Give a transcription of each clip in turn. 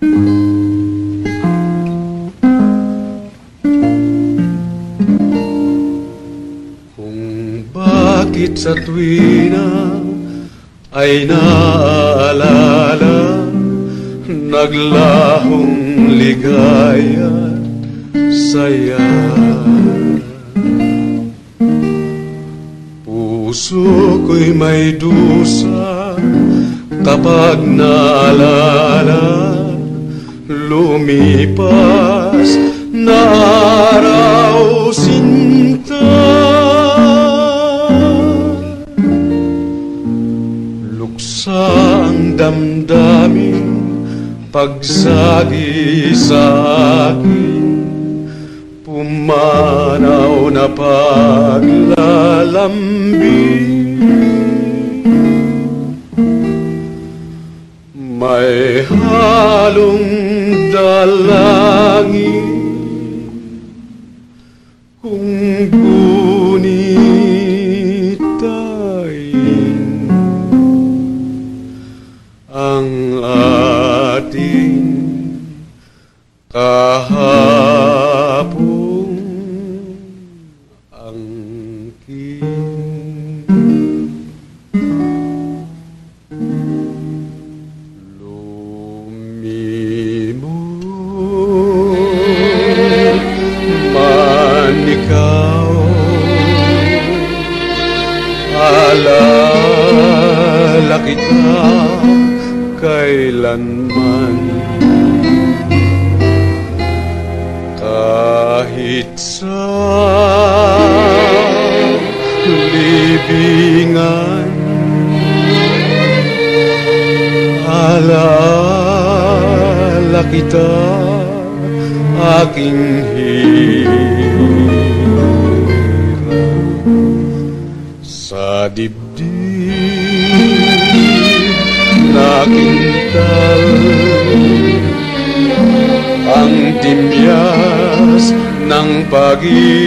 Kung bakit sa tuwina ay naaalala Naglahong ligaya saya. Puso ko'y may dusa kapag naalala. Lumipas na araw sinta Luksa ang damdamin pagsagi sa akin. Pumanaw na paglalambing May halong dalangin. Kung gunitain Lumimot man ikaw Alala kita kailanman. Kahit sa libingan Alala kita aking hirap Sa dibdib na kintal Ang dimyas ng pag-ibigan.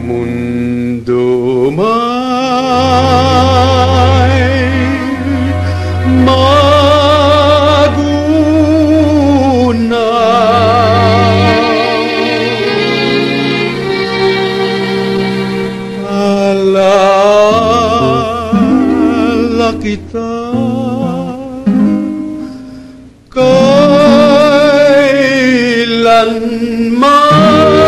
Mundo may kita. Kailanman